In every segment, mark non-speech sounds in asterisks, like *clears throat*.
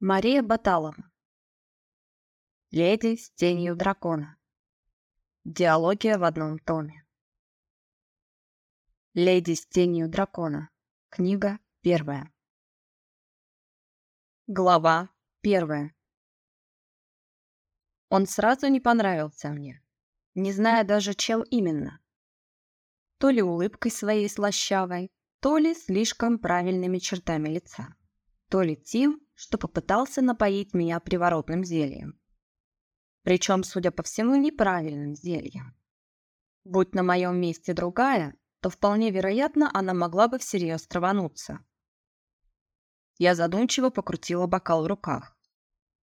Мария Баталова. Леди с тенью дракона. Диалогия в одном томе. Леди с тенью дракона. Книга первая. Глава первая. Он сразу не понравился мне, не зная даже, чем именно. То ли улыбкой своей слащавой, то ли слишком правильными чертами лица, то ли тем, что попытался напоить меня приворотным зельем. Причем, судя по всему, неправильным зельем. Будь на моем месте другая, то вполне вероятно, она могла бы всерьез травануться. Я задумчиво покрутила бокал в руках.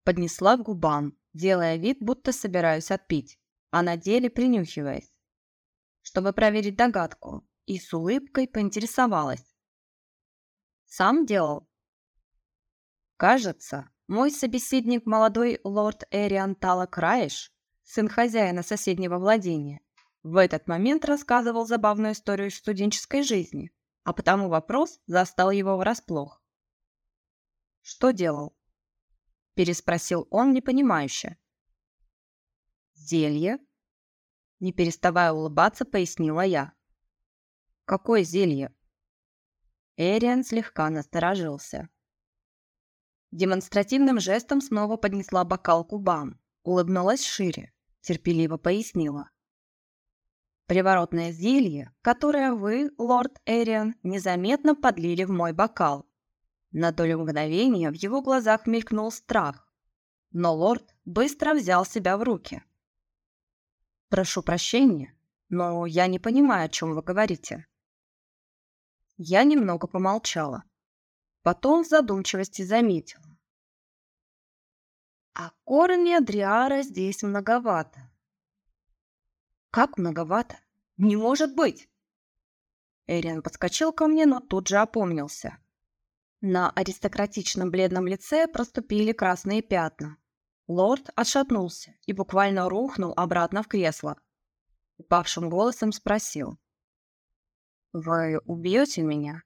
Поднесла к губам, делая вид, будто собираюсь отпить, а на деле принюхиваясь. Чтобы проверить догадку, и с улыбкой поинтересовалась. «Сам делал?» Кажется, мой собеседник молодой лорд Эриан Тала Краиш, сын хозяина соседнего владения, в этот момент рассказывал забавную историю студенческой жизни, а потому вопрос застал его врасплох. «Что делал?» – переспросил он непонимающе. «Зелье?» – не переставая улыбаться, пояснила я. «Какое зелье?» Эриан слегка насторожился. Демонстративным жестом снова поднесла бокал к губам, улыбнулась шире, терпеливо пояснила. «Приворотное зелье, которое вы, лорд Эриан, незаметно подлили в мой бокал». На долю мгновения в его глазах мелькнул страх, но лорд быстро взял себя в руки. «Прошу прощения, но я не понимаю, о чем вы говорите». Я немного помолчала. Потом в задумчивости заметила. А корня Дриара здесь многовато. Как многовато? Не может быть! Эриан подскочил ко мне, но тут же опомнился. На аристократичном бледном лице проступили красные пятна. Лорд отшатнулся и буквально рухнул обратно в кресло. Упавшим голосом спросил. «Вы убьете меня?»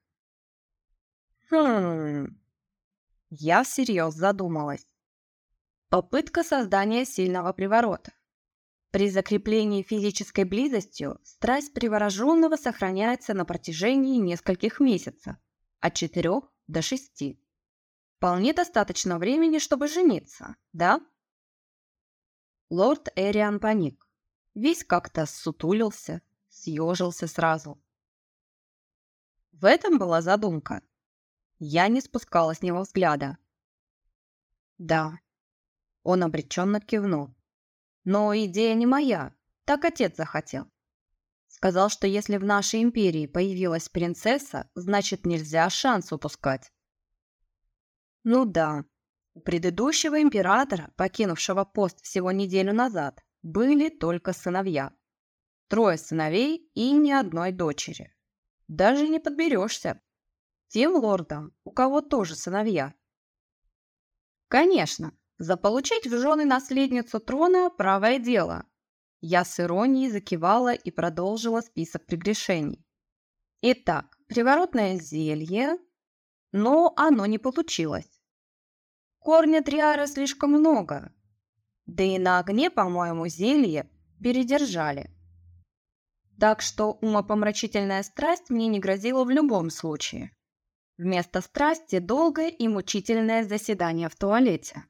Хм. Я всерьез задумалась. Попытка создания сильного приворота. При закреплении физической близостью страсть привороженного сохраняется на протяжении нескольких месяцев, от 4 до 6. Вполне достаточно времени, чтобы жениться, да? Лорд Эриан паник. Весь как-то сутулился, съежился сразу. В этом была задумка. Я не спускала с него взгляда. Да. Он обреченно кивнул. Но идея не моя. Так отец захотел. Сказал, что если в нашей империи появилась принцесса, значит нельзя шанс упускать. Ну да, у предыдущего императора, покинувшего пост всего неделю назад, были только сыновья. Трое сыновей и ни одной дочери. Даже не подберешься, тем лордам, у кого тоже сыновья. Конечно, заполучить в жены наследницу трона – правое дело. Я с иронией закивала и продолжила список прегрешений. Итак, приворотное зелье, но оно не получилось. Корня триара слишком много, да и на огне, по-моему, зелье передержали. Так что умопомрачительная страсть мне не грозила в любом случае. Вместо страсти долгое и мучительное заседание в туалете.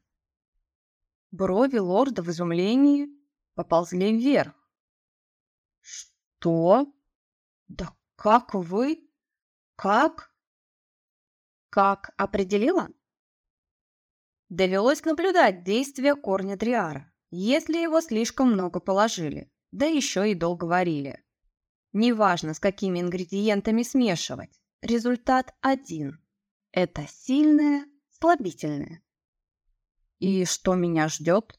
Брови лорда в изумлении поползли вверх. «Что? Да как вы? Как?» «Как определила?» Довелось наблюдать действия корня Триара, если его слишком много положили, да еще и долго варили. Неважно, с какими ингредиентами смешивать, результат один. Это сильное, слабительное. И что меня ждет?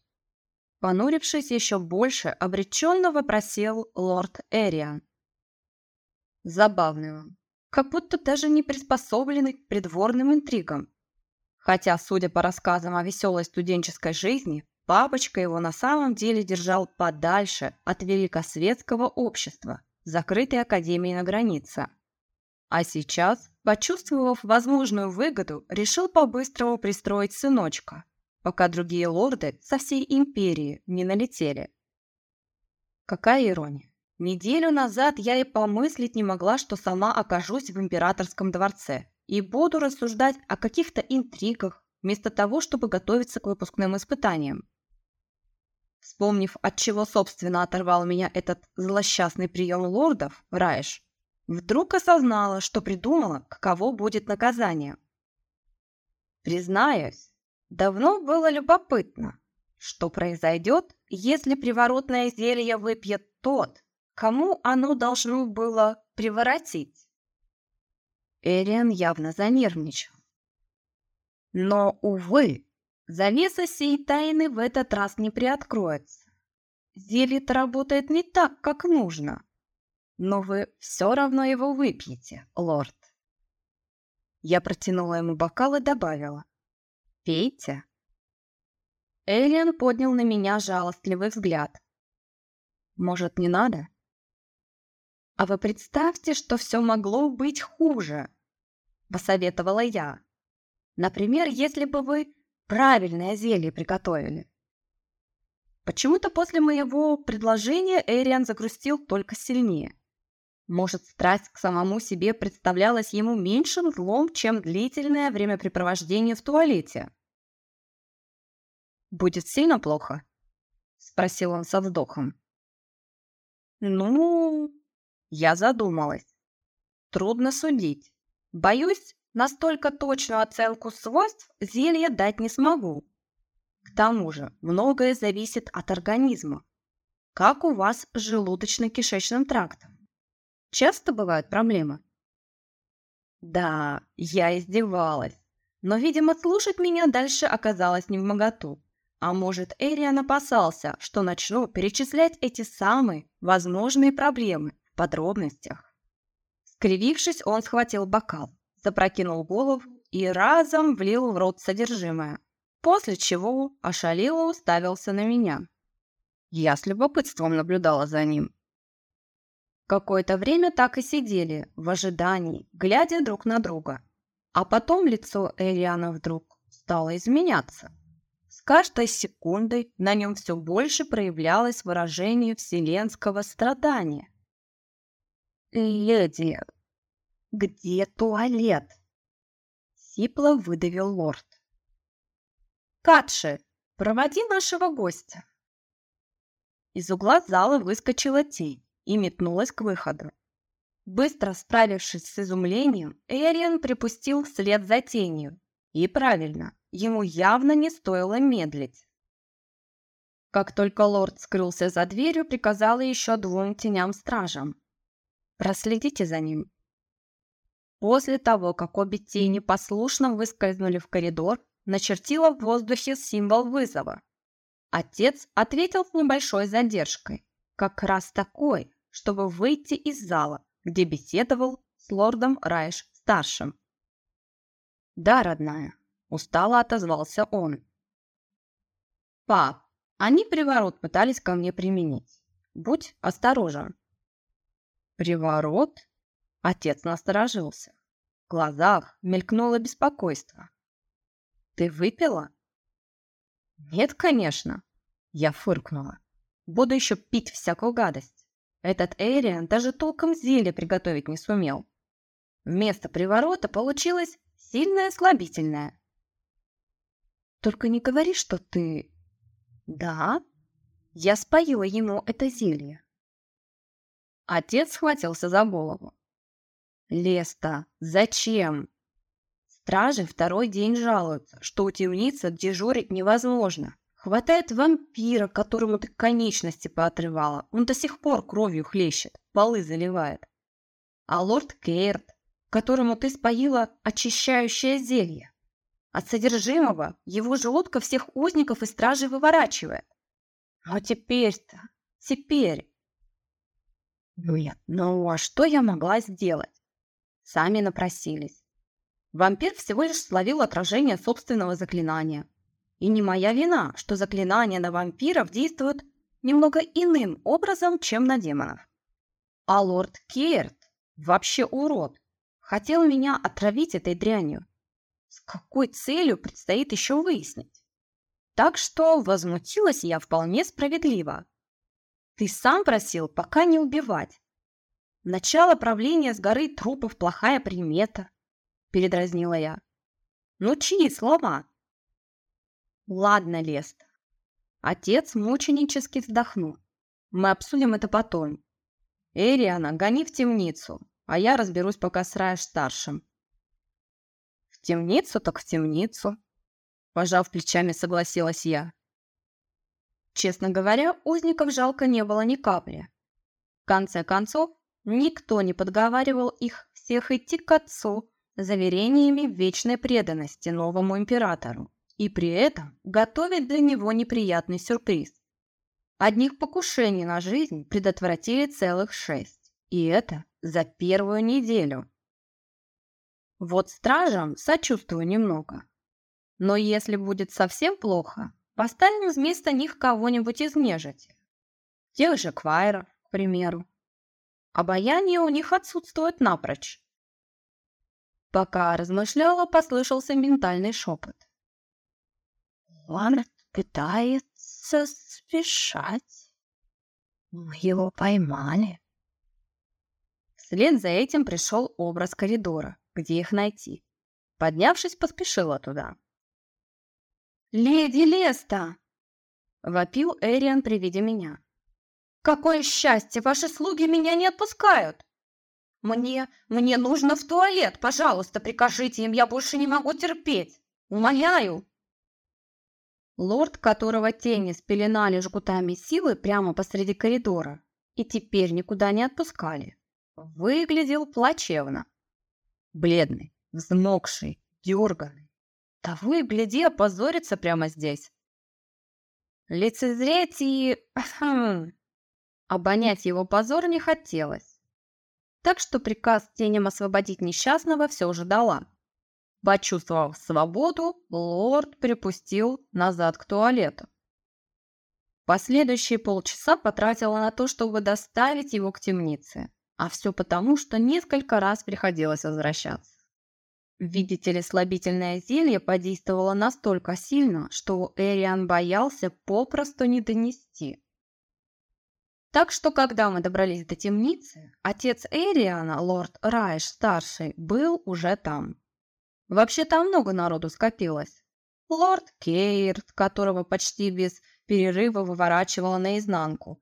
Понурившись еще больше, обреченно вопросил лорд Эриан. Забавный он, как будто даже не приспособленный к придворным интригам. Хотя, судя по рассказам о веселой студенческой жизни, папочка его на самом деле держал подальше от великосветского общества, закрытой академии на границе. А сейчас почувствовав возможную выгоду, решил по-быстрому пристроить сыночка, пока другие лорды со всей империи не налетели. Какая ирония. Неделю назад я и помыслить не могла, что сама окажусь в императорском дворце и буду рассуждать о каких-то интригах, вместо того, чтобы готовиться к выпускным испытаниям. Вспомнив, от чего, собственно, оторвал меня этот злосчастный прием лордов, Райш, вдруг осознала, что придумала, каково будет наказание. Признаюсь, давно было любопытно, что произойдет, если приворотное зелье выпьет тот, кому оно должно было приворотить. Эриан явно занервничал. Но, увы, Завеса сей тайны в этот раз не приоткроется. Зелье-то работает не так, как нужно. Но вы все равно его выпьете, лорд. Я протянула ему бокал и добавила. «Пейте». Элиан поднял на меня жалостливый взгляд. «Может, не надо?» «А вы представьте, что все могло быть хуже», — посоветовала я. «Например, если бы вы правильное зелье приготовили. Почему-то после моего предложения Эриан загрустил только сильнее. Может, страсть к самому себе представлялась ему меньшим злом, чем длительное времяпрепровождение в туалете. «Будет сильно плохо?» – спросил он со вздохом. «Ну...» – я задумалась. «Трудно судить. Боюсь, Настолько точную оценку свойств зелья дать не смогу. К тому же многое зависит от организма. Как у вас с желудочно-кишечным трактом? Часто бывают проблемы? Да, я издевалась. Но, видимо, слушать меня дальше оказалось не в моготу. А может, Эриан опасался, что начну перечислять эти самые возможные проблемы в подробностях. Скривившись, он схватил бокал запрокинул голову и разом влил в рот содержимое, после чего ошалело уставился на меня. Я с любопытством наблюдала за ним. Какое-то время так и сидели, в ожидании, глядя друг на друга. А потом лицо Эриана вдруг стало изменяться. С каждой секундой на нем все больше проявлялось выражение вселенского страдания. «Леди, «Где туалет?» Сипло выдавил лорд. «Катши, проводи нашего гостя!» Из угла зала выскочила тень и метнулась к выходу. Быстро справившись с изумлением, Эриан припустил вслед за тенью. И правильно, ему явно не стоило медлить. Как только лорд скрылся за дверью, приказала еще двум теням-стражам. «Проследите за ним После того, как обе тени послушно выскользнули в коридор, начертила в воздухе символ вызова. Отец ответил с небольшой задержкой, как раз такой, чтобы выйти из зала, где беседовал с лордом Райш-старшим. «Да, родная», – устало отозвался он. «Пап, они приворот пытались ко мне применить. Будь осторожен». «Приворот?» Отец насторожился. В глазах мелькнуло беспокойство. «Ты выпила?» «Нет, конечно!» Я фыркнула. «Буду еще пить всякую гадость. Этот Эриан даже толком зелье приготовить не сумел. Вместо приворота получилось сильное слабительное. Только не говори, что ты... Да, я споила ему это зелье. Отец схватился за голову. Леста, зачем? Стражи второй день жалуются, что у темницы дежурить невозможно. Хватает вампира, которому ты конечности поотрывала. Он до сих пор кровью хлещет, полы заливает. А лорд Кейрт, которому ты споила очищающее зелье. От содержимого его желудка всех узников и стражей выворачивает. А теперь-то, теперь... Нет, ну а что я могла сделать? Сами напросились. Вампир всего лишь словил отражение собственного заклинания. И не моя вина, что заклинания на вампиров действуют немного иным образом, чем на демонов. А лорд Керт вообще урод. хотел меня отравить этой дрянью. С какой целью предстоит еще выяснить. Так что возмутилась я вполне справедливо. Ты сам просил пока не убивать. Начало правления с горы трупов плохая примета, передразнила я. Ну чьи слова? Ладно, Лест. Отец мученически вздохнул. Мы обсудим это потом. Эриана, гони в темницу, а я разберусь пока с Рая-старшим. В темницу так в темницу. Пожав плечами, согласилась я. Честно говоря, узников жалко не было ни капли. В конце концов, никто не подговаривал их всех идти к отцу заверениями вечной преданности новому императору и при этом готовить для него неприятный сюрприз. Одних покушений на жизнь предотвратили целых шесть, и это за первую неделю. Вот стражам сочувствую немного. Но если будет совсем плохо, поставим вместо них кого-нибудь из нежити. Тех же квайров, к примеру. Обаяние у них отсутствует напрочь. Пока размышляла, послышался ментальный шепот. Он пытается сбежать. Мы его поймали. Вслед за этим пришел образ коридора, где их найти. Поднявшись, поспешила туда. «Леди Леста!» — вопил Эриан при виде меня. «Какое счастье! Ваши слуги меня не отпускают! Мне... мне нужно в туалет! Пожалуйста, прикажите им, я больше не могу терпеть! Умоляю!» Лорд, которого тени спеленали жгутами силы прямо посреди коридора и теперь никуда не отпускали, выглядел плачевно. Бледный, взмокший, дерганный. Того и гляди, опозорится прямо здесь. Лицезреть и... *clears throat* обонять его позор не хотелось. Так что приказ теням освободить несчастного все же дала. Почувствовав свободу, лорд припустил назад к туалету. Последующие полчаса потратила на то, чтобы доставить его к темнице. А все потому, что несколько раз приходилось возвращаться. Видите ли, слабительное зелье подействовало настолько сильно, что Эриан боялся попросту не донести. Так что, когда мы добрались до темницы, отец Эриана, лорд Райш-старший, был уже там. Вообще там много народу скопилось. Лорд Кейрт, которого почти без перерыва выворачивало наизнанку.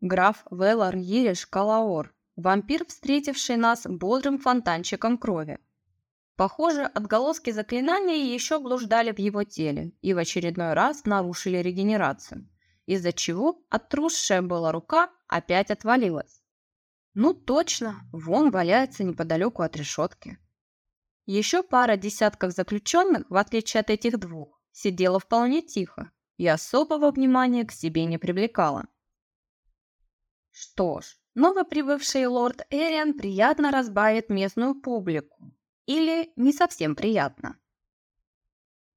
Граф Веллар Ириш Калаор, вампир, встретивший нас бодрым фонтанчиком крови. Похоже, отголоски заклинания еще блуждали в его теле и в очередной раз нарушили регенерацию, из-за чего отросшая была рука опять отвалилась. Ну точно, вон валяется неподалеку от решетки. Еще пара десятков заключенных, в отличие от этих двух, сидела вполне тихо и особого внимания к себе не привлекала. Что ж, новоприбывший лорд Эриан приятно разбавит местную публику. Или не совсем приятно.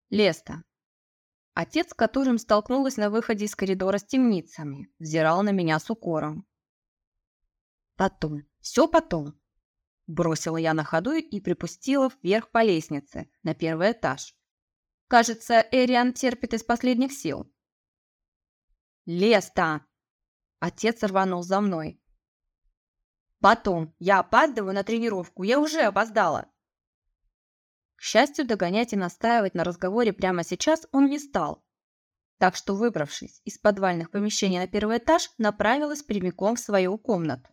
Леста. Отец, с которым столкнулась на выходе из коридора с темницами, взирал на меня с укором. Потом, все потом. Бросила я на ходу и припустила вверх по лестнице, на первый этаж. Кажется, Эриан терпит из последних сил. «Леста!» Отец рванул за мной. «Потом. Я опаздываю на тренировку. Я уже опоздала!» К счастью, догонять и настаивать на разговоре прямо сейчас он не стал. Так что, выбравшись из подвальных помещений на первый этаж, направилась прямиком в свою комнату.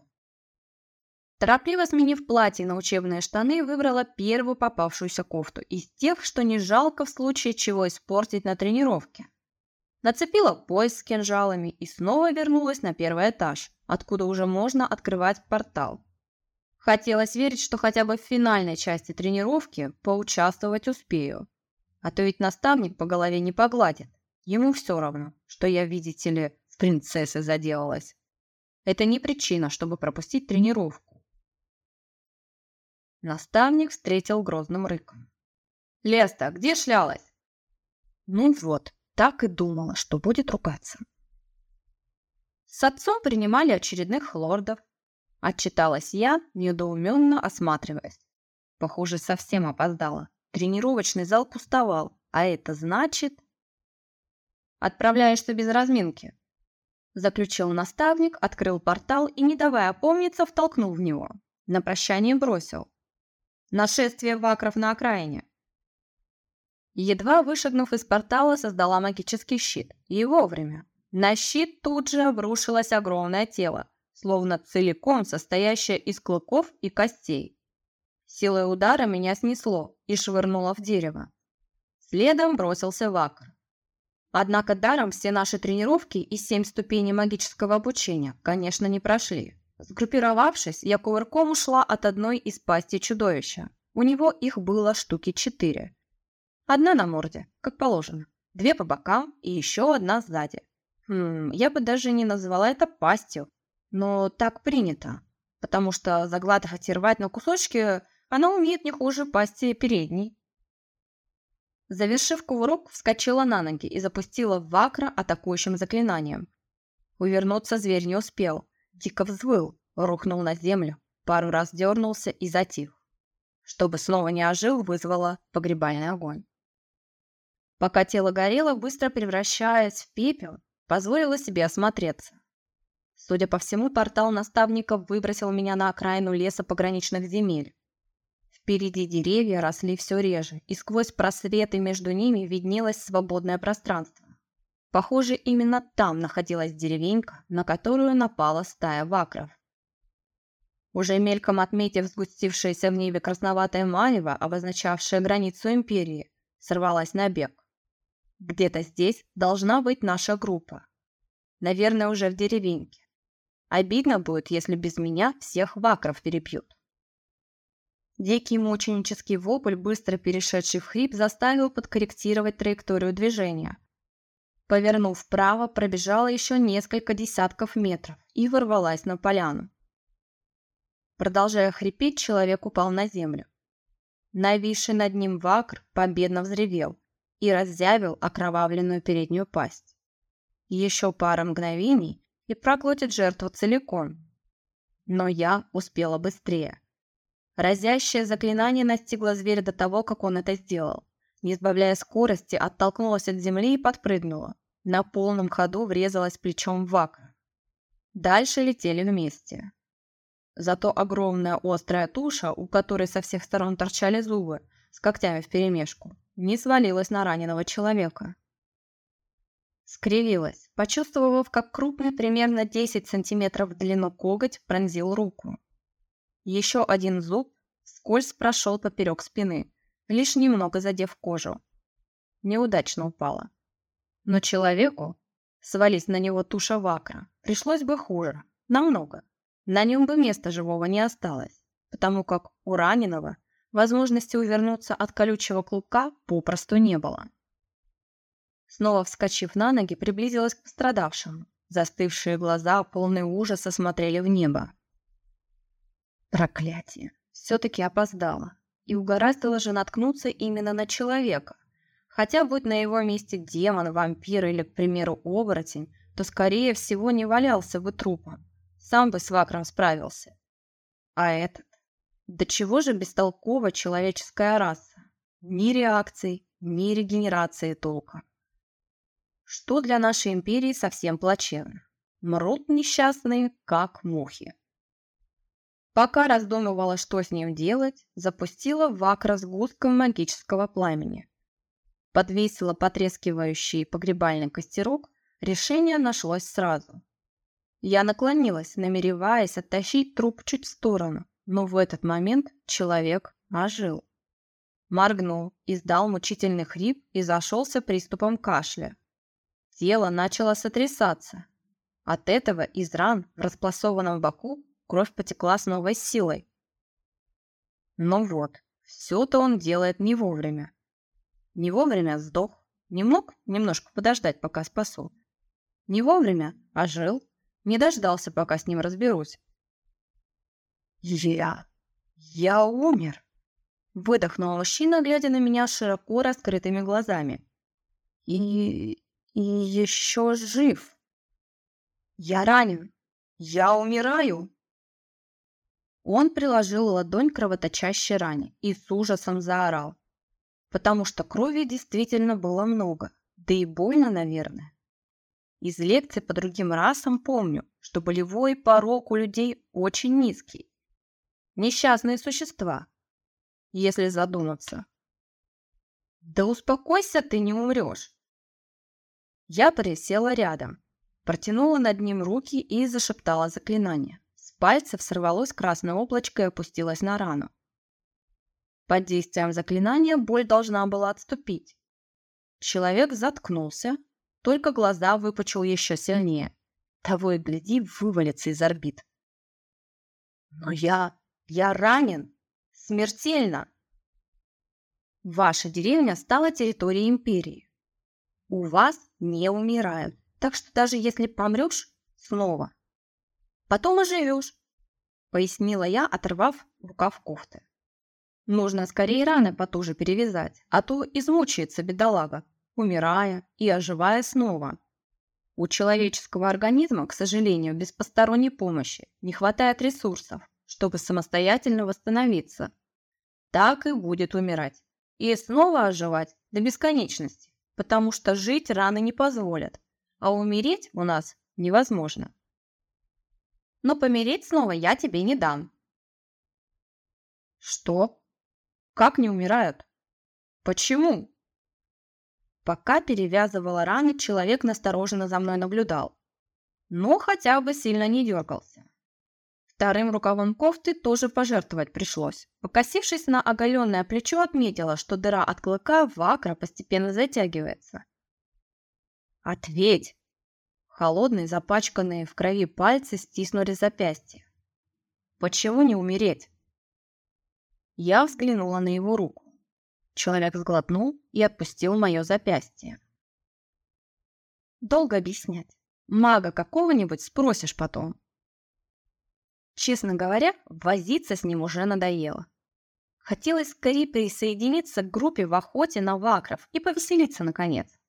Торопливо сменив платье на учебные штаны, выбрала первую попавшуюся кофту из тех, что не жалко в случае чего испортить на тренировке. Нацепила пояс с кинжалами и снова вернулась на первый этаж, откуда уже можно открывать портал. Хотелось верить, что хотя бы в финальной части тренировки поучаствовать успею. А то ведь наставник по голове не погладит. Ему все равно, что я, видите ли, в принцессы заделалась. Это не причина, чтобы пропустить тренировку. Наставник встретил грозным рыком. «Леста, где шлялась?» Ну вот, так и думала, что будет ругаться. С отцом принимали очередных лордов. Отчиталась я, недоуменно осматриваясь. Похоже, совсем опоздала. Тренировочный зал пустовал, а это значит... Отправляешься без разминки. Заключил наставник, открыл портал и, не давая опомниться, втолкнул в него. На прощание бросил. Нашествие вакров на окраине. Едва вышагнув из портала, создала магический щит. И вовремя. На щит тут же обрушилось огромное тело, словно целиком состоящее из клыков и костей. Силой удара меня снесло и швырнуло в дерево. Следом бросился Вакр. Однако даром все наши тренировки и семь ступеней магического обучения, конечно, не прошли. Сгруппировавшись, я кувырком ушла от одной из пастей чудовища. У него их было штуки четыре. Одна на морде, как положено. Две по бокам и еще одна сзади. Хм, я бы даже не назвала это пастью. Но так принято. Потому что заглатывать и рвать на кусочки она умеет не хуже пасти передней. Завершив кувырок, вскочила на ноги и запустила Вакра атакующим заклинанием. Увернуться зверь не успел. Дико взвыл, рухнул на землю, пару раз дернулся и затих. Чтобы снова не ожил, вызвала погребальный огонь. Пока тело горело, быстро превращаясь в пепел, позволила себе осмотреться. Судя по всему, портал наставников выбросил меня на окраину леса пограничных земель. Впереди деревья росли все реже, и сквозь просветы между ними виднелось свободное пространство. Похоже, именно там находилась деревенька, на которую напала стая вакров. Уже мельком отметив сгустившееся в небе красноватое марево, обозначавшее границу империи, сорвалась на бег. Где-то здесь должна быть наша группа. Наверное, уже в деревеньке. Обидно будет, если без меня всех вакров перепьют. Дикий мученический вопль, быстро перешедший в хрип, заставил подкорректировать траекторию движения. Повернув вправо, пробежала еще несколько десятков метров и ворвалась на поляну. Продолжая хрипеть, человек упал на землю. Нависший над ним вакр победно взревел и разъявил окровавленную переднюю пасть. Еще пара мгновений и проглотит жертву целиком. Но я успела быстрее. Разящее заклинание настигло зверя до того, как он это сделал. Не сбавляя скорости, оттолкнулась от земли и подпрыгнула. На полном ходу врезалась плечом в вака. Дальше летели вместе. Зато огромная острая туша, у которой со всех сторон торчали зубы, с когтями вперемешку, не свалилась на раненого человека. Скривилась, почувствовав, как крупный, примерно 10 сантиметров в длину коготь пронзил руку. Еще один зуб скользь прошел поперек спины, лишь немного задев кожу. Неудачно упала. Но человеку, свались на него туша вакра, пришлось бы хуже, намного. На нем бы места живого не осталось, потому как у раненого возможности увернуться от колючего клубка попросту не было. Снова вскочив на ноги, приблизилась к пострадавшему. Застывшие глаза, полные ужаса, смотрели в небо. Проклятие. Все-таки опоздала. И угораздило же наткнуться именно на человека. Хотя, будь на его месте демон, вампир или, к примеру, оборотень, то, скорее всего, не валялся бы трупом. Сам бы с Вакром справился. А этот? До чего же бестолкова человеческая раса? Ни реакций, ни регенерации толка. Что для нашей империи совсем плачевно. Мрут несчастные, как мухи. Пока раздумывала, что с ним делать, запустила в акро сгустком магического пламени. Подвесила потрескивающий погребальный костерок, решение нашлось сразу. Я наклонилась, намереваясь оттащить труп чуть в сторону, но в этот момент человек ожил. Моргнул, издал мучительный хрип и зашелся приступом кашля. Тело начало сотрясаться. От этого из ран в располосованном боку Кровь потекла с новой силой. Но вот, все-то он делает не вовремя. Не вовремя сдох. Не мог немножко подождать, пока спасу. Не вовремя, а жил. Не дождался, пока с ним разберусь. Я... я умер. Выдохнул мужчина, глядя на меня широко раскрытыми глазами. И... и еще жив. Я ранен. Я умираю. Он приложил ладонь к кровоточащей ране и с ужасом заорал, потому что крови действительно было много, да и больно, наверное. Из лекций по другим расам помню, что болевой порог у людей очень низкий. Несчастные существа, если задуматься. Да успокойся, ты не умрешь. Я присела рядом, протянула над ним руки и зашептала заклинание. С пальцев сорвалось красное облачко и опустилось на рану. Под действием заклинания боль должна была отступить. Человек заткнулся, только глаза выпучил еще сильнее. Того и гляди, вывалится из орбит. Но я... я ранен. Смертельно. Ваша деревня стала территорией империи. У вас не умирают. Так что даже если помрешь, снова. Потом оживешь, пояснила я, оторвав рукав кофты. Нужно скорее раны потуже перевязать, а то измучается бедолага, умирая и оживая снова. У человеческого организма, к сожалению, без посторонней помощи не хватает ресурсов, чтобы самостоятельно восстановиться. Так и будет умирать. И снова оживать до бесконечности, потому что жить раны не позволят, а умереть у нас невозможно. Но помереть снова я тебе не дам. Что? Как не умирают? Почему? Пока перевязывала раны, человек настороженно за мной наблюдал. Но хотя бы сильно не дергался. Вторым рукавом кофты тоже пожертвовать пришлось. Покосившись на оголенное плечо, отметила, что дыра от клыка в акро постепенно затягивается. «Ответь!» Холодные, запачканные в крови пальцы стиснули запястье. «Почему не умереть?» Я взглянула на его руку. Человек сглотнул и отпустил мое запястье. Долго объяснять. Мага какого-нибудь спросишь потом. Честно говоря, возиться с ним уже надоело. Хотелось скорее присоединиться к группе в охоте на вакров и повеселиться наконец.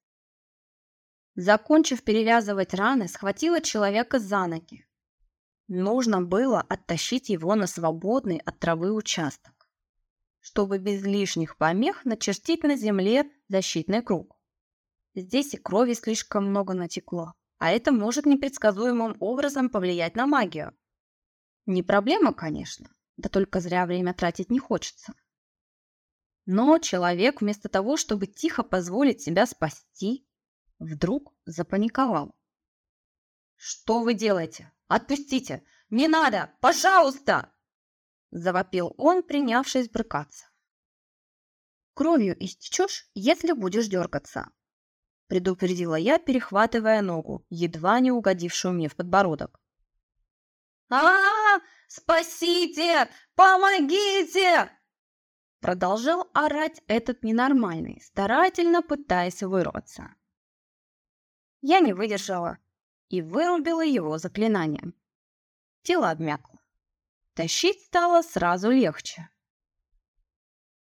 Закончив перевязывать раны, схватила человека за ноги. Нужно было оттащить его на свободный от травы участок чтобы без лишних помех начертить на земле защитный круг. Здесь и крови слишком много натекло, а это может непредсказуемым образом повлиять на магию. Не проблема, конечно, да только зря время тратить не хочется. Но человек вместо того, чтобы тихо позволить себя спасти, вдруг запаниковал. «Что вы делаете? Отпустите! Не надо! Пожалуйста!» Завопил он, принявшись брыкаться. «Кровью истечешь, если будешь дергаться», предупредила я, перехватывая ногу, едва не угодившую мне в подбородок. а, -а, -а Спасите! Помогите!» Продолжал орать этот ненормальный, старательно пытаясь вырваться. Я не выдержала и вырубила его заклинанием. Тело обмякло. Тащить стало сразу легче.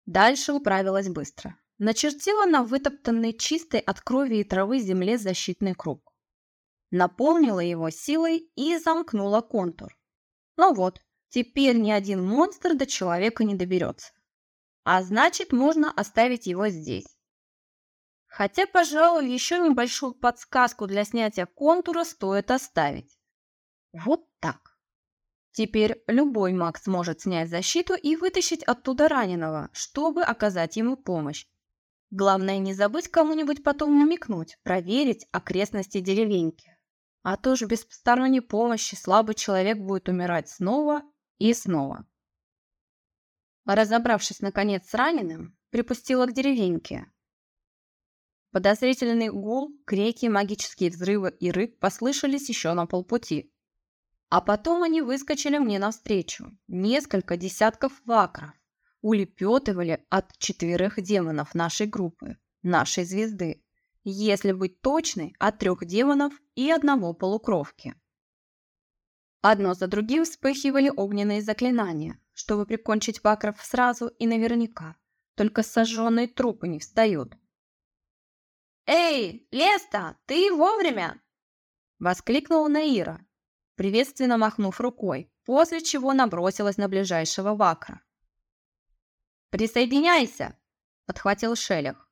Дальше управилась быстро. Начертила на вытоптанной чистой от крови и травы земле защитный круг. Наполнила его силой и замкнула контур. Ну вот, теперь ни один монстр до человека не доберется. А значит, можно оставить его здесь. Хотя, пожалуй, еще небольшую подсказку для снятия контура стоит оставить. Вот так. Теперь любой маг сможет снять защиту и вытащить оттуда раненого, чтобы оказать ему помощь. Главное не забыть кому-нибудь потом намекнуть, проверить окрестности деревеньки. А то же без посторонней помощи слабый человек будет умирать снова и снова. Разобравшись наконец с раненым, припустила к деревеньке. Подозрительный гул, крики, магические взрывы и рык послышались еще на полпути. А потом они выскочили мне навстречу. Несколько десятков вакров улепетывали от четверых демонов нашей группы, нашей звезды. Если быть точной, от трех демонов и одного полукровки. Одно за другим вспыхивали огненные заклинания, чтобы прикончить вакров сразу и наверняка. Только сожженные трупы не встают. «Эй, Леста, ты вовремя!» Воскликнула Наира, приветственно махнув рукой, после чего набросилась на ближайшего вакра. «Присоединяйся!» – подхватил Шелех.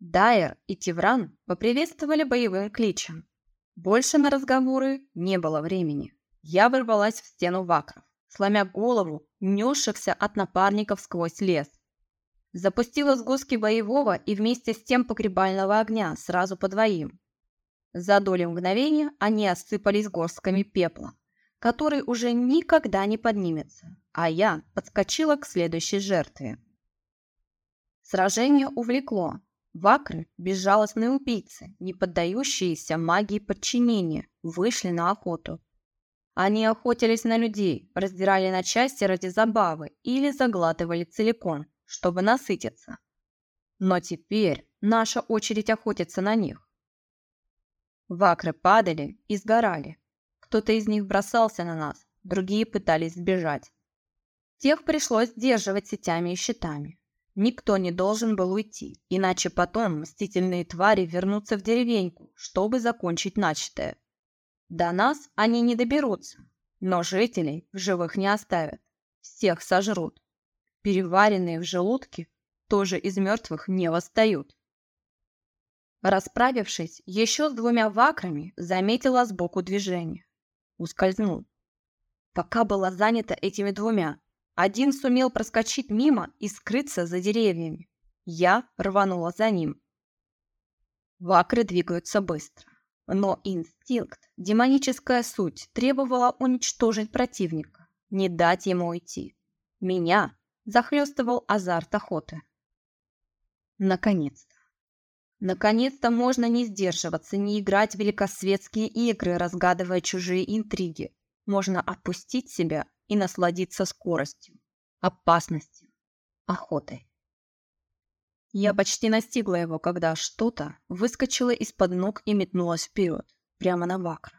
Дайер и Тивран поприветствовали боевым кличем. Больше на разговоры не было времени. Я ворвалась в стену вакров, сломя голову, несшихся от напарников сквозь лес. Запустила сгустки боевого и вместе с тем погребального огня сразу по двоим. За доли мгновения они осыпались горстками пепла, который уже никогда не поднимется, а я подскочила к следующей жертве. Сражение увлекло. Вакры, безжалостные убийцы, не поддающиеся магии подчинения, вышли на охоту. Они охотились на людей, раздирали на части ради забавы или заглатывали целиком, чтобы насытиться. Но теперь наша очередь охотиться на них. Вакры падали и сгорали. Кто-то из них бросался на нас, другие пытались сбежать. Тех пришлось сдерживать сетями и щитами. Никто не должен был уйти, иначе потом мстительные твари вернутся в деревеньку, чтобы закончить начатое. До нас они не доберутся, но жителей в живых не оставят. Всех сожрут. Переваренные в желудке тоже из мертвых не восстают. Расправившись еще с двумя вакрами, заметила сбоку движение. Ускользнул. Пока была занята этими двумя, один сумел проскочить мимо и скрыться за деревьями. Я рванула за ним. Вакры двигаются быстро. Но инстинкт, демоническая суть, требовала уничтожить противника, не дать ему уйти. Меня захлестывал азарт охоты. Наконец-то. Наконец-то можно не сдерживаться, не играть в великосветские игры, разгадывая чужие интриги. Можно отпустить себя и насладиться скоростью, опасностью, охотой. Я почти настигла его, когда что-то выскочило из-под ног и метнулось вперед, прямо на Вакра.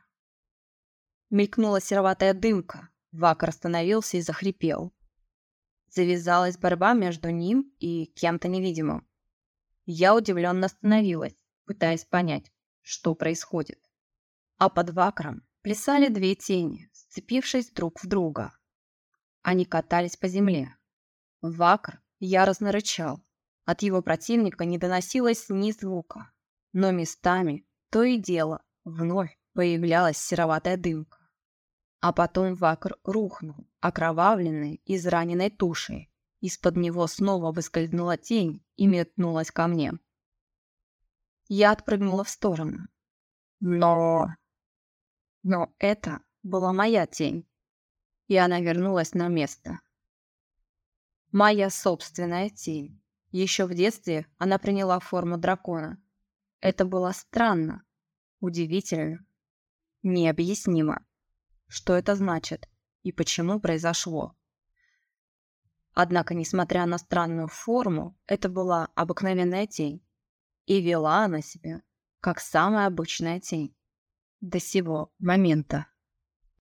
Мелькнула сероватая дымка. Вакр остановился и захрипел. Завязалась борьба между ним и кем-то невидимым. Я удивленно остановилась, пытаясь понять, что происходит. А под вакром плясали две тени, сцепившись друг в друга. Они катались по земле. Вакр яростно рычал. От его противника не доносилось ни звука. Но местами, то и дело, вновь появлялась сероватая дымка. А потом Вакр рухнул, окровавленный, израненной тушей, из-под него снова выскользнула тень и метнулась ко мне. Я отпрыгнула в сторону. Но... Но это была моя тень. И она вернулась на место. Моя собственная тень. Еще в детстве она приняла форму дракона. Это было странно, удивительно, необъяснимо. Что это значит и почему произошло? Однако, несмотря на странную форму, это была обыкновенная тень. И вела она себя, как самая обычная тень. До сего момента.